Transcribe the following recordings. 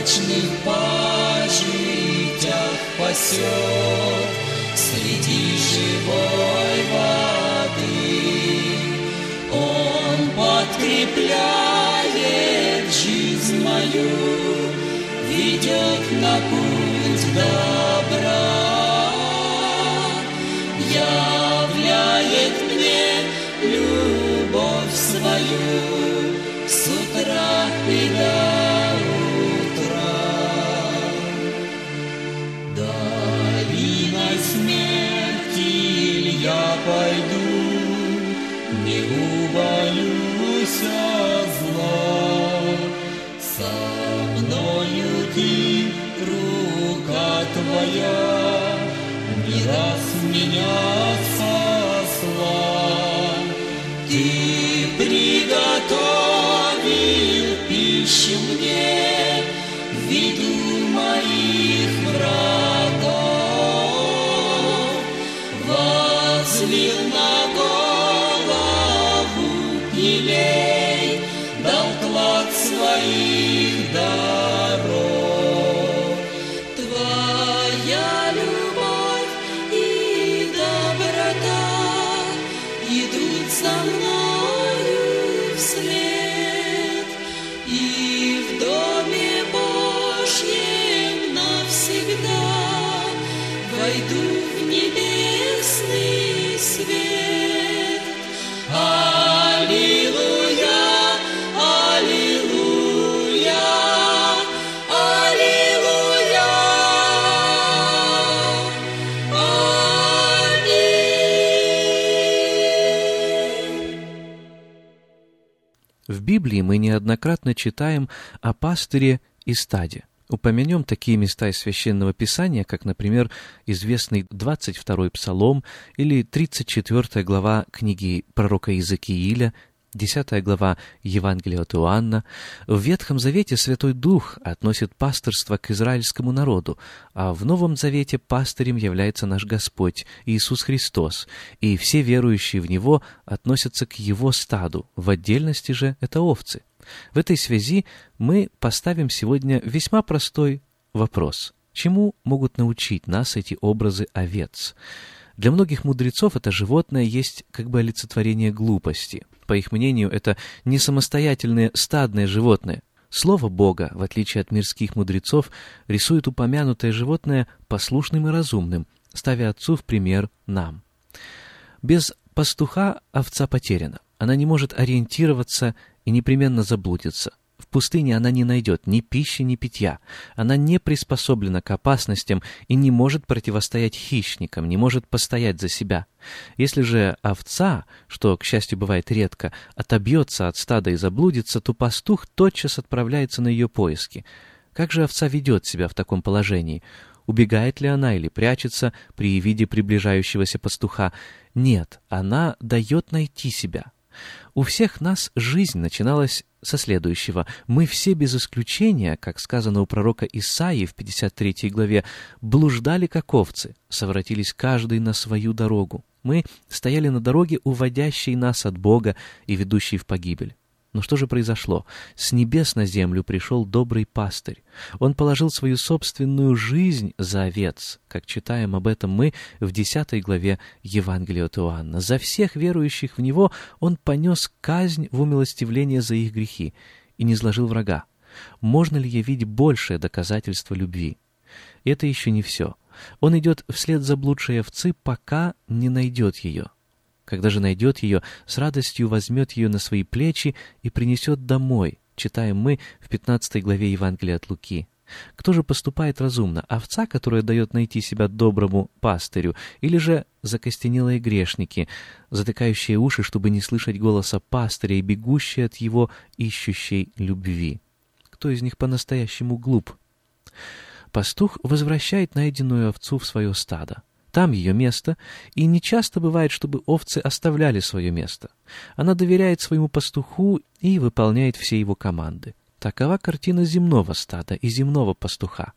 На злачных пажитях пасет среди живой воды. Он подкрепляет жизнь мою, ведет на путь добра, являет мне любовь свою с утра и до твоя, не раз меня сосла. Ты приготовил пищу мне Библии мы неоднократно читаем о пастыре и стаде. Упомянем такие места из Священного Писания, как, например, известный 22-й Псалом или 34 глава книги пророка Иезекииля, 10 глава Евангелия от Иоанна. В Ветхом Завете Святой Дух относит пасторство к израильскому народу, а в Новом Завете пастырем является наш Господь Иисус Христос, и все верующие в Него относятся к Его стаду, в отдельности же это овцы. В этой связи мы поставим сегодня весьма простой вопрос. Чему могут научить нас эти образы овец? Для многих мудрецов это животное есть как бы олицетворение глупости. По их мнению, это не самостоятельное стадное животное. Слово Бога, в отличие от мирских мудрецов, рисует упомянутое животное послушным и разумным, ставя отцу в пример нам. Без пастуха овца потеряна. Она не может ориентироваться и непременно заблудится. В пустыне она не найдет ни пищи, ни питья. Она не приспособлена к опасностям и не может противостоять хищникам, не может постоять за себя. Если же овца, что, к счастью, бывает редко, отобьется от стада и заблудится, то пастух тотчас отправляется на ее поиски. Как же овца ведет себя в таком положении? Убегает ли она или прячется при виде приближающегося пастуха? Нет, она дает найти себя. У всех нас жизнь начиналась со следующего. Мы все без исключения, как сказано у пророка Исаии в 53 главе, блуждали как овцы, совратились каждый на свою дорогу. Мы стояли на дороге, уводящей нас от Бога и ведущей в погибель. Но что же произошло? С небес на землю пришел добрый пастырь. Он положил свою собственную жизнь за овец, как читаем об этом мы в десятой главе Евангелия от Иоанна. За всех верующих в Него Он понес казнь в умилостивление за их грехи и не сложил врага. Можно ли явить большее доказательство любви? Это еще не все. Он идет вслед заблудшей овцы, пока не найдет ее. Когда же найдет ее, с радостью возьмет ее на свои плечи и принесет домой, читаем мы в 15 главе Евангелия от Луки. Кто же поступает разумно? Овца, которая дает найти себя доброму пастырю, или же закостенелые грешники, затыкающие уши, чтобы не слышать голоса пастыря и бегущие от его ищущей любви? Кто из них по-настоящему глуп? Пастух возвращает найденную овцу в свое стадо. Там ее место, и не часто бывает, чтобы овцы оставляли свое место. Она доверяет своему пастуху и выполняет все его команды. Такова картина земного стада и земного пастуха.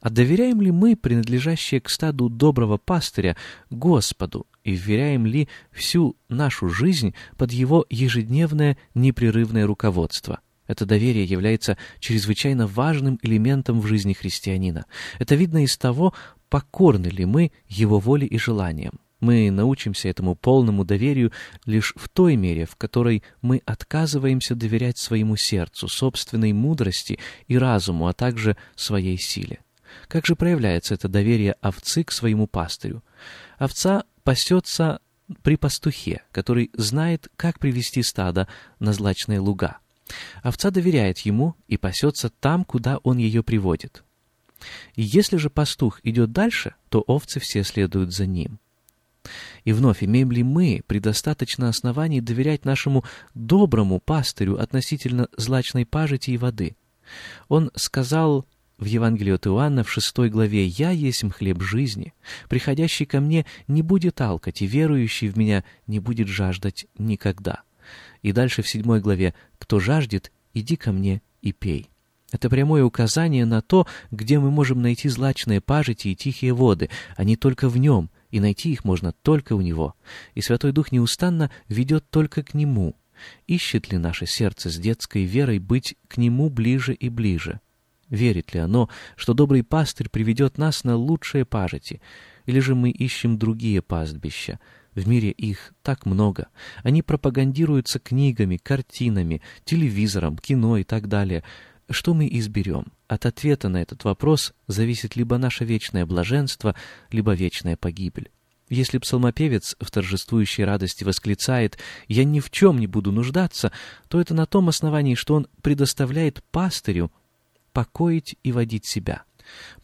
А доверяем ли мы, принадлежащие к стаду доброго пастыря, Господу, и вверяем ли всю нашу жизнь под его ежедневное непрерывное руководство? Это доверие является чрезвычайно важным элементом в жизни христианина. Это видно из того, покорны ли мы его воле и желаниям. Мы научимся этому полному доверию лишь в той мере, в которой мы отказываемся доверять своему сердцу, собственной мудрости и разуму, а также своей силе. Как же проявляется это доверие овцы к своему пастырю? Овца пасется при пастухе, который знает, как привести стадо на злачные луга. Овца доверяет ему и пасется там, куда он ее приводит. И если же пастух идет дальше, то овцы все следуют за ним. И вновь, имеем ли мы предостаточно оснований доверять нашему доброму пастырю относительно злачной пажити и воды? Он сказал в Евангелии от Иоанна в шестой главе «Я есть хлеб жизни, приходящий ко мне не будет алкать, и верующий в меня не будет жаждать никогда». И дальше в седьмой главе «Кто жаждет, иди ко мне и пей». Это прямое указание на то, где мы можем найти злачные пажити и тихие воды, не только в нем, и найти их можно только у него. И Святой Дух неустанно ведет только к Нему. Ищет ли наше сердце с детской верой быть к Нему ближе и ближе? Верит ли оно, что добрый пастырь приведет нас на лучшие пажити? Или же мы ищем другие пастбища? В мире их так много. Они пропагандируются книгами, картинами, телевизором, кино и так далее — что мы изберем? От ответа на этот вопрос зависит либо наше вечное блаженство, либо вечная погибель. Если псалмопевец в торжествующей радости восклицает «Я ни в чем не буду нуждаться», то это на том основании, что он предоставляет пастырю покоить и водить себя.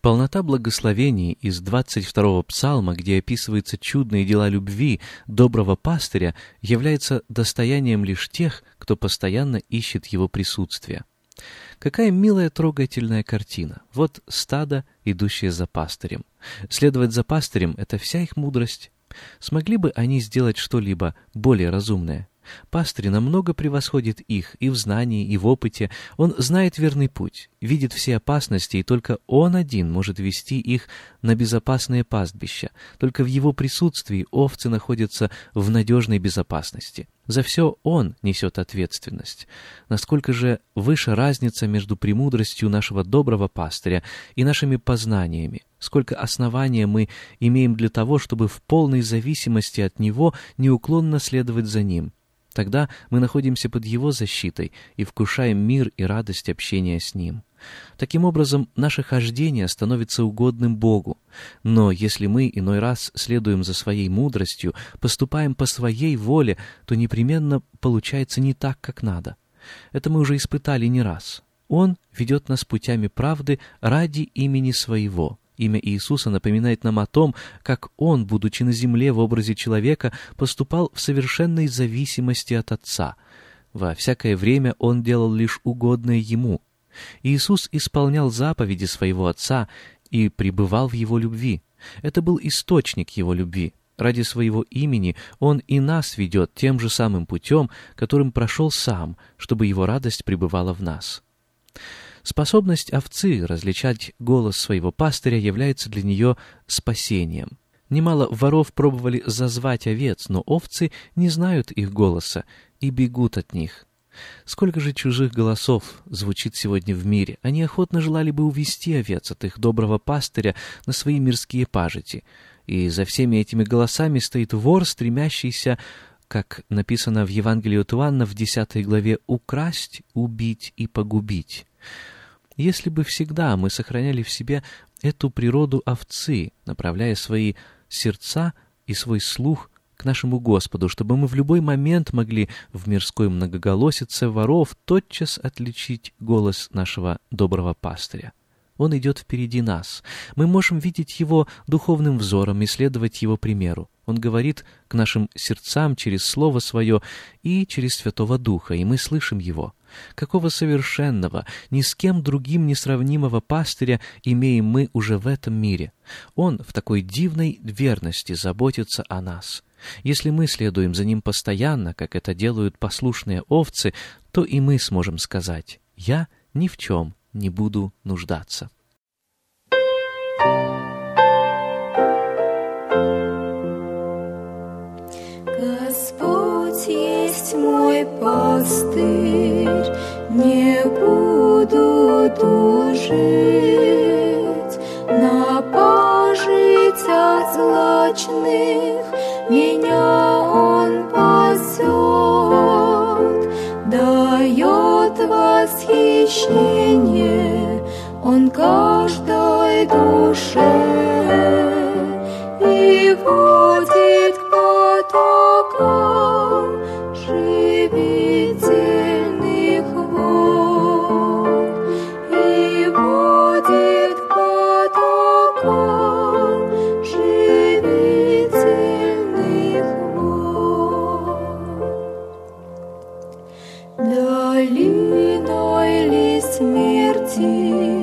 Полнота благословений из 22-го псалма, где описываются чудные дела любви доброго пастыря, является достоянием лишь тех, кто постоянно ищет его присутствия. Какая милая трогательная картина. Вот стадо, идущее за пастырем. Следовать за пастырем — это вся их мудрость. Смогли бы они сделать что-либо более разумное? Пастырь намного превосходит их и в знании, и в опыте. Он знает верный путь, видит все опасности, и только он один может вести их на безопасное пастбище. Только в его присутствии овцы находятся в надежной безопасности. За все он несет ответственность. Насколько же выше разница между премудростью нашего доброго пастыря и нашими познаниями, сколько основания мы имеем для того, чтобы в полной зависимости от него неуклонно следовать за ним. Тогда мы находимся под Его защитой и вкушаем мир и радость общения с Ним. Таким образом, наше хождение становится угодным Богу. Но если мы иной раз следуем за своей мудростью, поступаем по своей воле, то непременно получается не так, как надо. Это мы уже испытали не раз. Он ведет нас путями правды ради имени Своего. Имя Иисуса напоминает нам о том, как Он, будучи на земле в образе человека, поступал в совершенной зависимости от Отца. Во всякое время Он делал лишь угодное Ему. Иисус исполнял заповеди Своего Отца и пребывал в Его любви. Это был источник Его любви. Ради своего имени Он и нас ведет тем же самым путем, которым прошел Сам, чтобы Его радость пребывала в нас. Способность овцы различать голос своего пастыря является для нее спасением. Немало воров пробовали зазвать овец, но овцы не знают их голоса и бегут от них. Сколько же чужих голосов звучит сегодня в мире. Они охотно желали бы увести овец от их доброго пастыря на свои мирские пажити. И за всеми этими голосами стоит вор, стремящийся, как написано в Евангелии от Иоанна в 10 главе, «украсть, убить и погубить». Если бы всегда мы сохраняли в себе эту природу овцы, направляя свои сердца и свой слух к нашему Господу, чтобы мы в любой момент могли в мирской многоголосице воров тотчас отличить голос нашего доброго пастыря. Он идет впереди нас. Мы можем видеть Его духовным взором и следовать Его примеру. Он говорит к нашим сердцам через Слово Свое и через Святого Духа, и мы слышим Его. Какого совершенного, ни с кем другим несравнимого пастыря имеем мы уже в этом мире. Он в такой дивной верности заботится о нас. Если мы следуем за Ним постоянно, как это делают послушные овцы, то и мы сможем сказать «Я ни в чем не буду нуждаться». Есть мой пастырь, не буду тужить, на пожить от злачных меня Он пасет, дает восхищение Он каждой душе. И водит Долиной ли смерти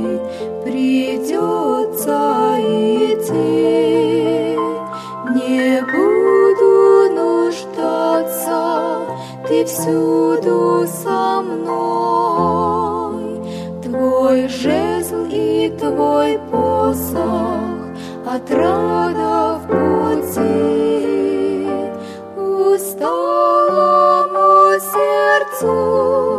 сердцу